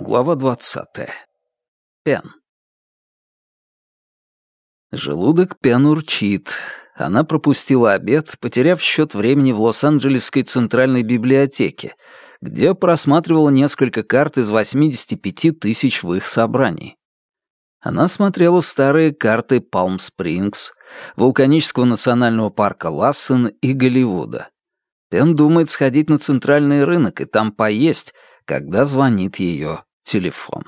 Глава двадцатая. Пен. Желудок Пен урчит. Она пропустила обед, потеряв счет времени в Лос-Анджелесской центральной библиотеке, где просматривала несколько карт из 85 тысяч в их собрании. Она смотрела старые карты Палм-Спрингс, вулканического национального парка Лассен и Голливуда. Пен думает сходить на центральный рынок и там поесть, когда звонит ее телефон.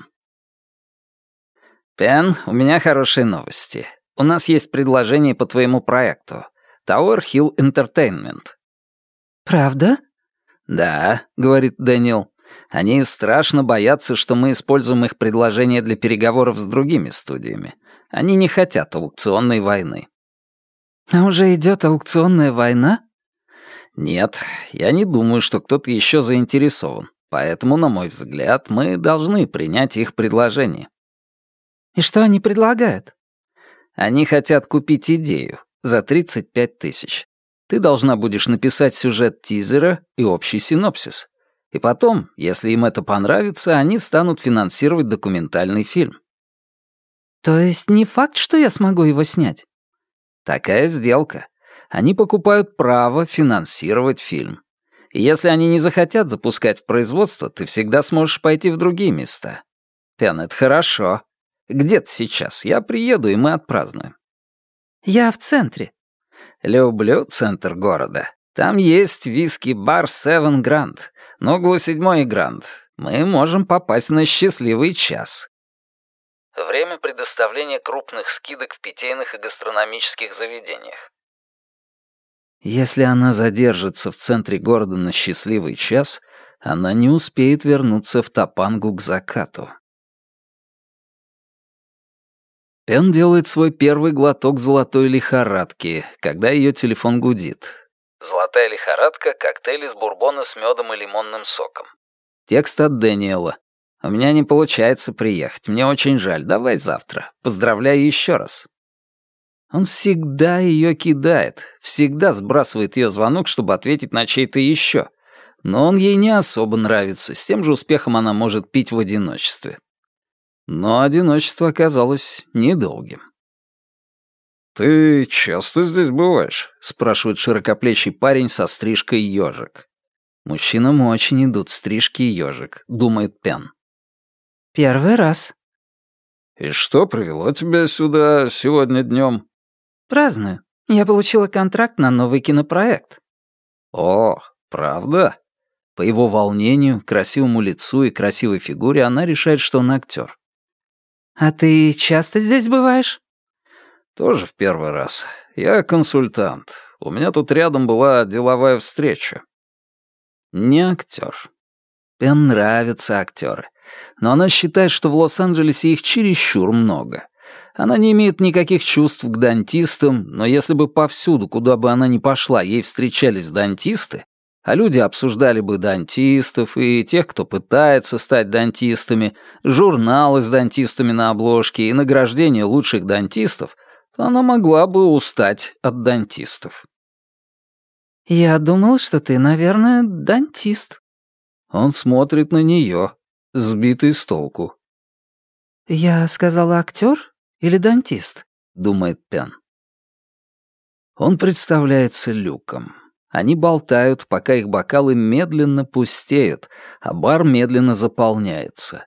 «Пен, у меня хорошие новости. У нас есть предложение по твоему проекту. Tower Hill Entertainment». «Правда?» «Да», — говорит Дэниел. «Они страшно боятся, что мы используем их предложение для переговоров с другими студиями. Они не хотят аукционной войны». «А уже идет аукционная война?» «Нет, я не думаю, что кто-то еще заинтересован. Поэтому, на мой взгляд, мы должны принять их предложение». «И что они предлагают?» «Они хотят купить идею за 35 тысяч. Ты должна будешь написать сюжет тизера и общий синопсис. И потом, если им это понравится, они станут финансировать документальный фильм». «То есть не факт, что я смогу его снять?» «Такая сделка. Они покупают право финансировать фильм. И если они не захотят запускать в производство, ты всегда сможешь пойти в другие места. Пен, это хорошо. Где ты сейчас? Я приеду, и мы отпразднуем. Я в центре. Люблю центр города. Там есть виски-бар Seven Grand, на углу седьмой Гранд. Мы можем попасть на счастливый час. Время предоставления крупных скидок в питейных и гастрономических заведениях. Если она задержится в центре города на счастливый час, она не успеет вернуться в Тапангу к закату. Пен делает свой первый глоток золотой лихорадки, когда ее телефон гудит. «Золотая лихорадка» — коктейль из бурбона с медом и лимонным соком. Текст от Дэниела. «У меня не получается приехать. Мне очень жаль. Давай завтра. Поздравляю еще раз. Он всегда ее кидает, всегда сбрасывает ее звонок, чтобы ответить на чей-то еще. Но он ей не особо нравится, с тем же успехом она может пить в одиночестве. Но одиночество оказалось недолгим. «Ты часто здесь бываешь?» — спрашивает широкоплечий парень со стрижкой ежик. Мужчинам очень идут стрижки и ежик, думает Пен. «Первый раз». «И что привело тебя сюда сегодня днем? «Праздную. Я получила контракт на новый кинопроект». «О, правда?» По его волнению, красивому лицу и красивой фигуре она решает, что он актер. «А ты часто здесь бываешь?» «Тоже в первый раз. Я консультант. У меня тут рядом была деловая встреча». Не актер. Пен нравятся актеры. Но она считает, что в Лос-Анджелесе их чересчур много. Она не имеет никаких чувств к дантистам, но если бы повсюду, куда бы она ни пошла, ей встречались дантисты, а люди обсуждали бы дантистов и тех, кто пытается стать дантистами, журналы с дантистами на обложке и награждение лучших дантистов, то она могла бы устать от дантистов. «Я думал, что ты, наверное, дантист». Он смотрит на нее, сбитый с толку. «Я сказала актер?» Или дантист?» — думает Пен. Он представляется люком. Они болтают, пока их бокалы медленно пустеют, а бар медленно заполняется.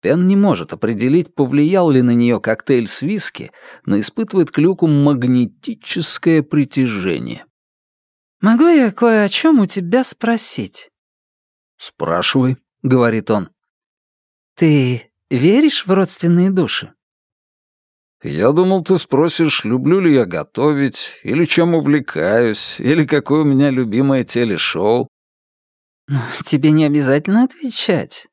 Пен не может определить, повлиял ли на нее коктейль с виски, но испытывает к люку магнетическое притяжение. «Могу я кое о чем у тебя спросить?» «Спрашивай», — говорит он. «Ты веришь в родственные души?» «Я думал, ты спросишь, люблю ли я готовить, или чем увлекаюсь, или какое у меня любимое телешоу». «Тебе не обязательно отвечать».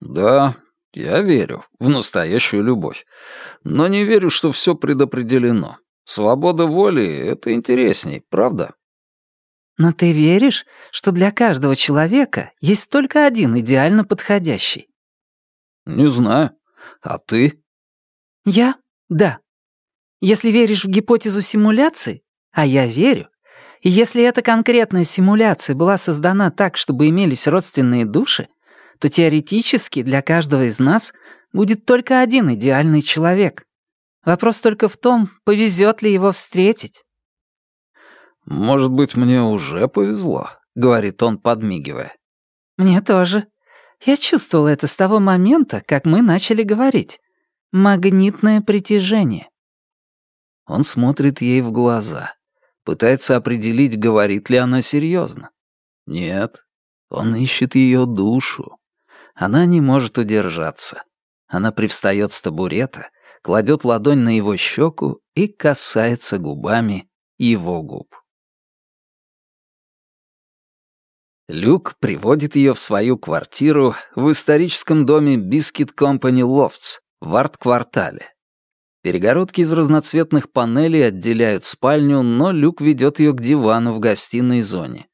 «Да, я верю в настоящую любовь, но не верю, что все предопределено. Свобода воли — это интересней, правда?» «Но ты веришь, что для каждого человека есть только один идеально подходящий?» «Не знаю. А ты?» «Я да. Если веришь в гипотезу симуляции, а я верю, и если эта конкретная симуляция была создана так, чтобы имелись родственные души, то теоретически для каждого из нас будет только один идеальный человек. Вопрос только в том, повезет ли его встретить. «Может быть, мне уже повезло», — говорит он, подмигивая. «Мне тоже. Я чувствовал это с того момента, как мы начали говорить. Магнитное притяжение». Он смотрит ей в глаза. Пытается определить, говорит ли она серьезно. Нет, он ищет ее душу. Она не может удержаться. Она привстает с табурета, кладет ладонь на его щеку и касается губами его губ. Люк приводит ее в свою квартиру в историческом доме Biscuit Company Lofts в арт-квартале. Перегородки из разноцветных панелей отделяют спальню, но Люк ведет ее к дивану в гостиной зоне.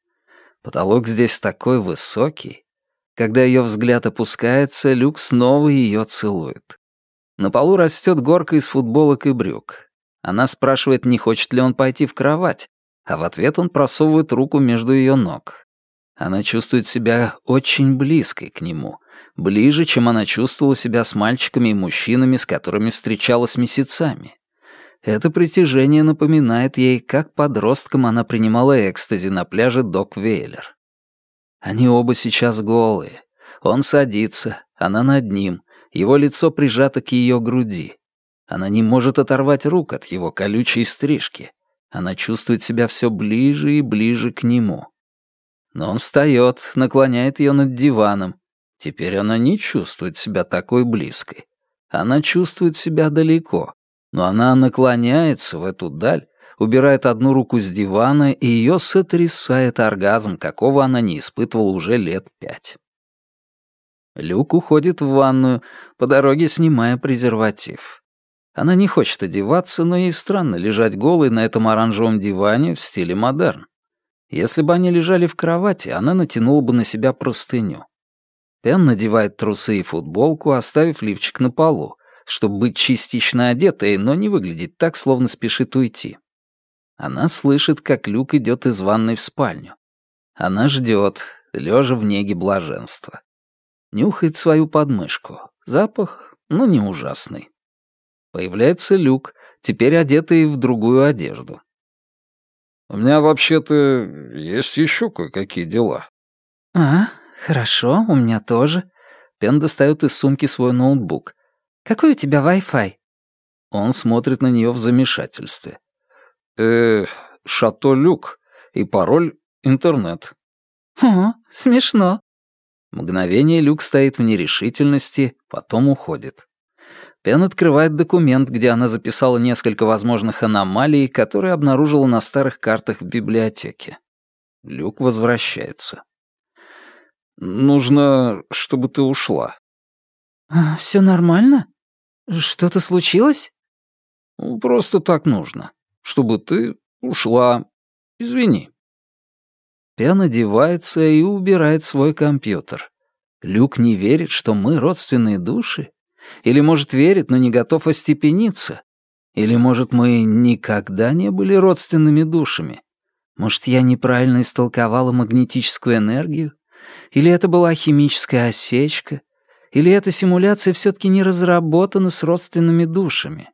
Потолок здесь такой высокий. Когда ее взгляд опускается, Люк снова ее целует. На полу растет горка из футболок и брюк. Она спрашивает, не хочет ли он пойти в кровать, а в ответ он просовывает руку между ее ног. Она чувствует себя очень близкой к нему, ближе, чем она чувствовала себя с мальчиками и мужчинами, с которыми встречалась месяцами. Это притяжение напоминает ей, как подростком она принимала экстази на пляже Док-Вейлер. Они оба сейчас голые. Он садится, она над ним, его лицо прижато к ее груди. Она не может оторвать рук от его колючей стрижки. Она чувствует себя все ближе и ближе к нему. Но он встает, наклоняет ее над диваном. Теперь она не чувствует себя такой близкой. Она чувствует себя далеко, но она наклоняется в эту даль, убирает одну руку с дивана, и ее сотрясает оргазм, какого она не испытывала уже лет пять. Люк уходит в ванную, по дороге снимая презерватив. Она не хочет одеваться, но ей странно лежать голой на этом оранжевом диване в стиле модерн. Если бы они лежали в кровати, она натянула бы на себя простыню. Пен надевает трусы и футболку, оставив лифчик на полу, чтобы быть частично одетой, но не выглядеть так, словно спешит уйти. Она слышит, как Люк идет из ванной в спальню. Она ждет, лежа в неге блаженства. Нюхает свою подмышку. Запах, ну, не ужасный. Появляется Люк, теперь одетый в другую одежду. У меня вообще-то есть еще кое-какие дела». «А, хорошо, у меня тоже». Пен достает из сумки свой ноутбук. «Какой у тебя Wi-Fi?» Он смотрит на нее в замешательстве. «Э, Шато Люк. И пароль — интернет». «О, смешно». Мгновение Люк стоит в нерешительности, потом уходит. Пен открывает документ, где она записала несколько возможных аномалий, которые обнаружила на старых картах в библиотеке. Люк возвращается. «Нужно, чтобы ты ушла». «Все нормально? Что-то случилось?» «Ну, «Просто так нужно. Чтобы ты ушла. Извини». Пен одевается и убирает свой компьютер. Люк не верит, что мы родственные души. Или, может, верит, но не готов остепениться? Или, может, мы никогда не были родственными душами? Может, я неправильно истолковала магнетическую энергию? Или это была химическая осечка? Или эта симуляция все-таки не разработана с родственными душами?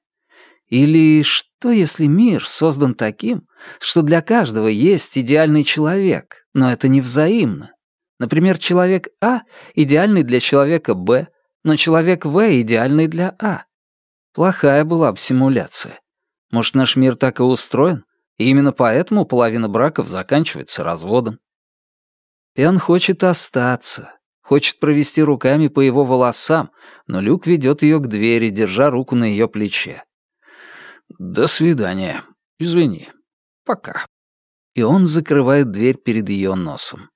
Или что, если мир создан таким, что для каждого есть идеальный человек, но это не взаимно? Например, человек А идеальный для человека Б, но человек В идеальный для А. Плохая была бы симуляция. Может, наш мир так и устроен, и именно поэтому половина браков заканчивается разводом. Пен хочет остаться, хочет провести руками по его волосам, но Люк ведет ее к двери, держа руку на ее плече. «До свидания. Извини. Пока». И он закрывает дверь перед ее носом.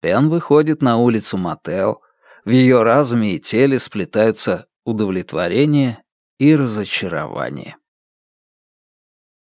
Пен выходит на улицу Матео, в ее разуме и теле сплетаются удовлетворение и разочарование.